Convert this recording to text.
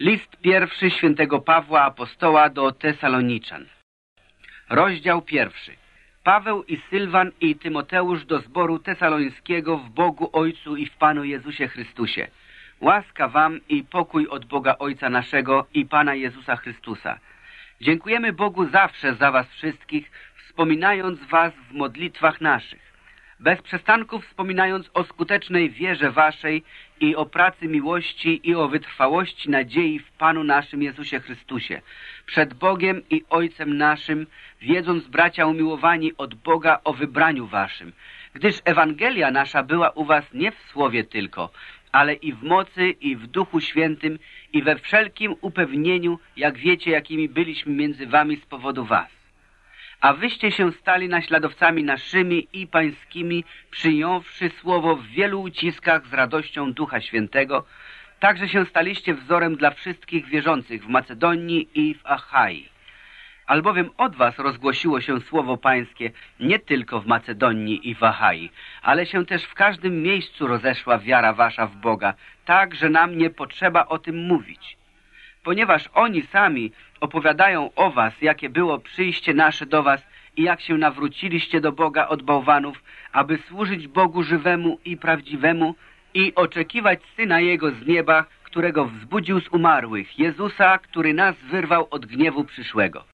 List pierwszy świętego Pawła Apostoła do Tesaloniczan. Rozdział pierwszy. Paweł i Sylwan i Tymoteusz do zboru tesalońskiego w Bogu Ojcu i w Panu Jezusie Chrystusie. Łaska wam i pokój od Boga Ojca naszego i Pana Jezusa Chrystusa. Dziękujemy Bogu zawsze za was wszystkich, wspominając was w modlitwach naszych bez przestanku wspominając o skutecznej wierze waszej i o pracy miłości i o wytrwałości nadziei w Panu naszym Jezusie Chrystusie, przed Bogiem i Ojcem naszym, wiedząc, bracia umiłowani od Boga o wybraniu waszym, gdyż Ewangelia nasza była u was nie w słowie tylko, ale i w mocy, i w Duchu Świętym, i we wszelkim upewnieniu, jak wiecie, jakimi byliśmy między wami z powodu was a wyście się stali naśladowcami naszymi i pańskimi, przyjąwszy słowo w wielu uciskach z radością Ducha Świętego, także się staliście wzorem dla wszystkich wierzących w Macedonii i w Achai. Albowiem od was rozgłosiło się słowo pańskie nie tylko w Macedonii i w Achai, ale się też w każdym miejscu rozeszła wiara wasza w Boga, tak, że nam nie potrzeba o tym mówić ponieważ oni sami opowiadają o was, jakie było przyjście nasze do was i jak się nawróciliście do Boga od bałwanów, aby służyć Bogu żywemu i prawdziwemu i oczekiwać Syna Jego z nieba, którego wzbudził z umarłych, Jezusa, który nas wyrwał od gniewu przyszłego.